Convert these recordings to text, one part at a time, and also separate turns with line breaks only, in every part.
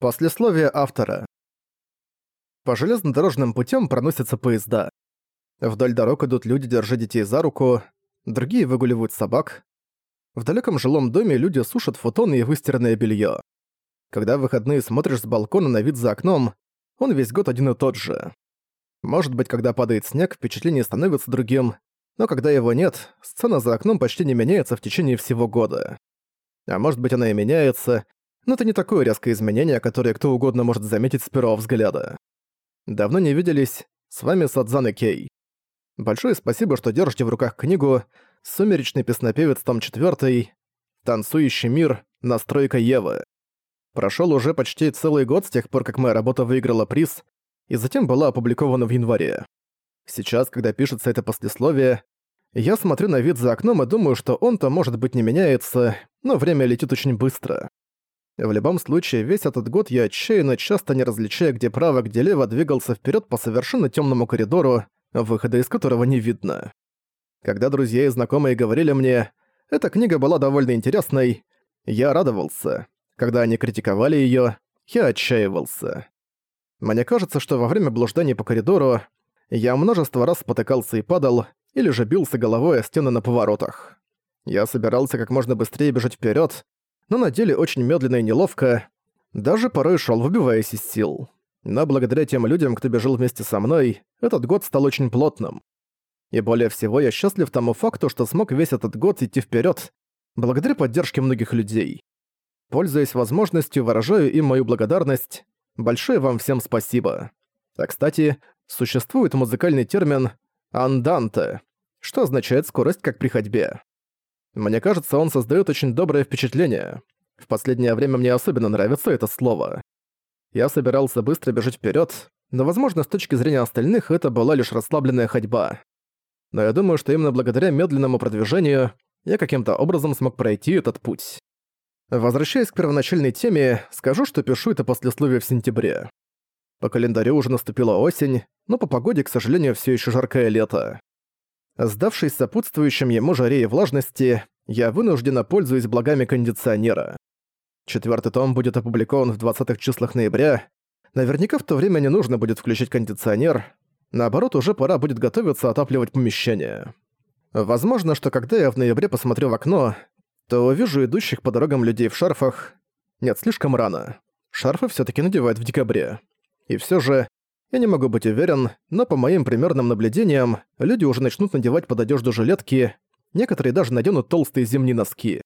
Послесловие автора. По железнодорожным путям проносятся поезда. Вдоль дорог идут люди, держа детей за руку, другие выгуливают собак. В далеком жилом доме люди сушат футоны и выстиранное белье. Когда в выходные смотришь с балкона на вид за окном, он весь год один и тот же. Может быть, когда падает снег, впечатление становится другим, но когда его нет, сцена за окном почти не меняется в течение всего года. А может быть, она и меняется, но это не такое резкое изменение, которое кто угодно может заметить с первого взгляда. Давно не виделись, с вами Садзан и Кей. Большое спасибо, что держите в руках книгу «Сумеречный песнопевец, том 4», «Танцующий мир. Настройка Евы». Прошёл уже почти целый год с тех пор, как моя работа выиграла приз, и затем была опубликована в январе. Сейчас, когда пишется это послесловие, я смотрю на вид за окном и думаю, что он-то, может быть, не меняется, но время летит очень быстро. В любом случае, весь этот год я отчаянно, часто не различая, где право, где лево, двигался вперед по совершенно темному коридору, выхода из которого не видно. Когда друзья и знакомые говорили мне, эта книга была довольно интересной, я радовался. Когда они критиковали ее, я отчаивался. Мне кажется, что во время блужданий по коридору я множество раз спотыкался и падал, или же бился головой о стены на поворотах. Я собирался как можно быстрее бежать вперед, но на деле очень медленно и неловко, даже порой шел, выбиваясь из сил. Но благодаря тем людям, кто бежал вместе со мной, этот год стал очень плотным. И более всего я счастлив тому факту, что смог весь этот год идти вперед, благодаря поддержке многих людей. Пользуясь возможностью, выражаю им мою благодарность. Большое вам всем спасибо. А кстати, существует музыкальный термин «анданте», что означает «скорость как при ходьбе». Мне кажется, он создает очень доброе впечатление. В последнее время мне особенно нравится это слово. Я собирался быстро бежать вперед, но, возможно, с точки зрения остальных, это была лишь расслабленная ходьба. Но я думаю, что именно благодаря медленному продвижению я каким-то образом смог пройти этот путь. Возвращаясь к первоначальной теме, скажу, что пишу это послесловие в сентябре. По календарю уже наступила осень, но по погоде, к сожалению, все еще жаркое лето. Сдавшись сопутствующим ему жаре и влажности, я вынужденно пользуюсь благами кондиционера. Четвертый том будет опубликован в 20-х числах ноября. Наверняка в то время не нужно будет включить кондиционер. Наоборот, уже пора будет готовиться отапливать помещение. Возможно, что когда я в ноябре посмотрю в окно, то увижу идущих по дорогам людей в шарфах. Нет, слишком рано. Шарфы все таки надевают в декабре. И все же, я не могу быть уверен, но по моим примерным наблюдениям, люди уже начнут надевать под одежду жилетки, некоторые даже наденут толстые зимние носки.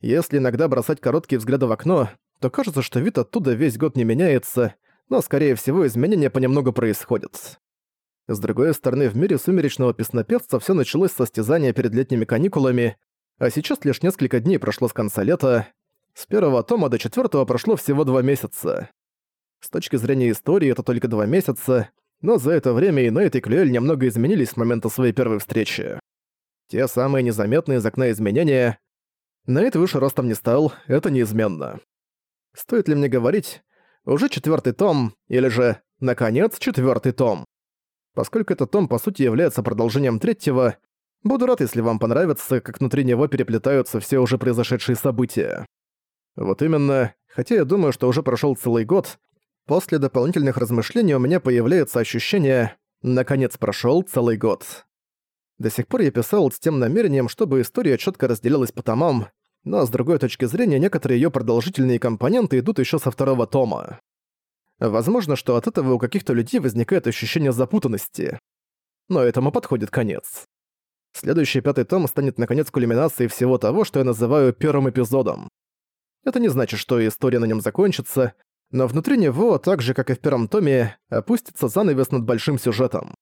Если иногда бросать короткие взгляды в окно, то кажется, что вид оттуда весь год не меняется, но, скорее всего, изменения понемногу происходят. С другой стороны, в мире сумеречного песнопевца все началось с состязания перед летними каникулами, а сейчас лишь несколько дней прошло с конца лета. С первого тома до четвертого прошло всего два месяца. С точки зрения истории это только два месяца, но за это время и Нейт и Клюэль немного изменились с момента своей первой встречи. Те самые незаметные из окна изменения. Нейт выше ростом не стал, это неизменно. Стоит ли мне говорить, уже четвертый том, или же, наконец, четвертый том. Поскольку этот том по сути является продолжением третьего, буду рад, если вам понравится, как внутри него переплетаются все уже произошедшие события. Вот именно, хотя я думаю, что уже прошел целый год, После дополнительных размышлений у меня появляется ощущение «наконец прошёл целый год». До сих пор я писал с тем намерением, чтобы история чётко разделилась по томам, но с другой точки зрения некоторые её продолжительные компоненты идут ещё со второго тома. Возможно, что от этого у каких-то людей возникает ощущение запутанности. Но этому подходит конец. Следующий пятый том станет наконец кульминацией всего того, что я называю первым эпизодом. Это не значит, что история на нём закончится, но внутри него, так же как и в первом томе, опустится занавес над большим сюжетом.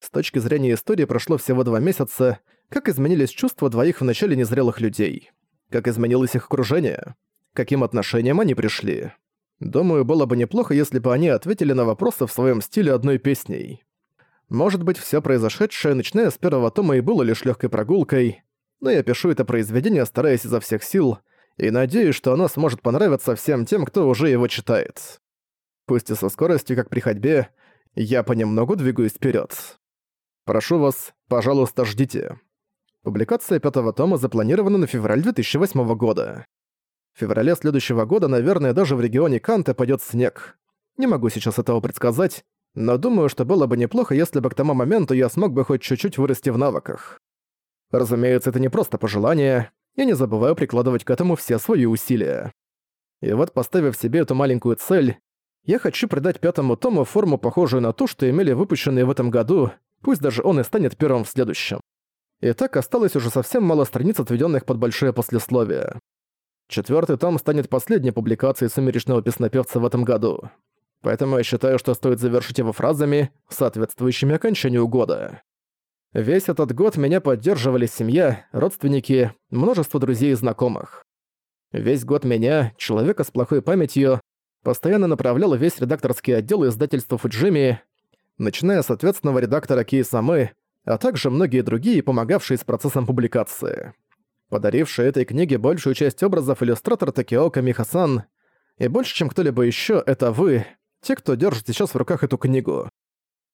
С точки зрения истории прошло всего два месяца, как изменились чувства двоих в начале незрелых людей, как изменилось их окружение, каким отношениям они пришли. Думаю, было бы неплохо, если бы они ответили на вопросы в своем стиле одной песней. Может быть, все произошедшее, начиная с первого тома, и было лишь легкой прогулкой, но я пишу это произведение, стараясь изо всех сил, и надеюсь, что оно сможет понравиться всем тем, кто уже его читает. Пусть и со скоростью, как при ходьбе, я понемногу двигаюсь вперед. Прошу вас, пожалуйста, ждите. Публикация пятого тома запланирована на февраль 2008 года. В феврале следующего года, наверное, даже в регионе Канте пойдет снег. Не могу сейчас этого предсказать, но думаю, что было бы неплохо, если бы к тому моменту я смог бы хоть чуть-чуть вырасти в навыках. Разумеется, это не просто пожелание, я не забываю прикладывать к этому все свои усилия. И вот, поставив себе эту маленькую цель, я хочу придать пятому тому форму, похожую на ту, что имели выпущенные в этом году, пусть даже он и станет первым в следующем. И так осталось уже совсем мало страниц, отведенных под большое послесловие. Четвертый том станет последней публикацией «Сумеречного песнопевца» в этом году. Поэтому я считаю, что стоит завершить его фразами, соответствующими окончанию года. Весь этот год меня поддерживали семья, родственники, множество друзей и знакомых. Весь год меня, человека с плохой памятью, постоянно направлял весь редакторский отдел издательства Фуджими, начиная с ответственного редактора Кей Самы, а также многие другие, помогавшие с процессом публикации. Подаривший этой книге большую часть образов иллюстратор Такиока Михасан, и больше, чем кто-либо еще, это вы, те, кто держит сейчас в руках эту книгу.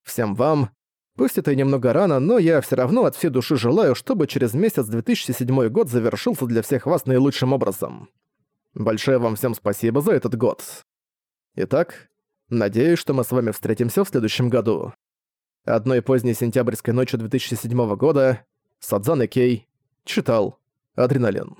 Всем вам, пусть это и немного рано, но я все равно от всей души желаю, чтобы через месяц 2007 год завершился для всех вас наилучшим образом. Большое вам всем спасибо за этот год. Итак, надеюсь, что мы с вами встретимся в следующем году. Одной поздней сентябрьской ночью 2007 года Садзан Кей читал «Адреналин».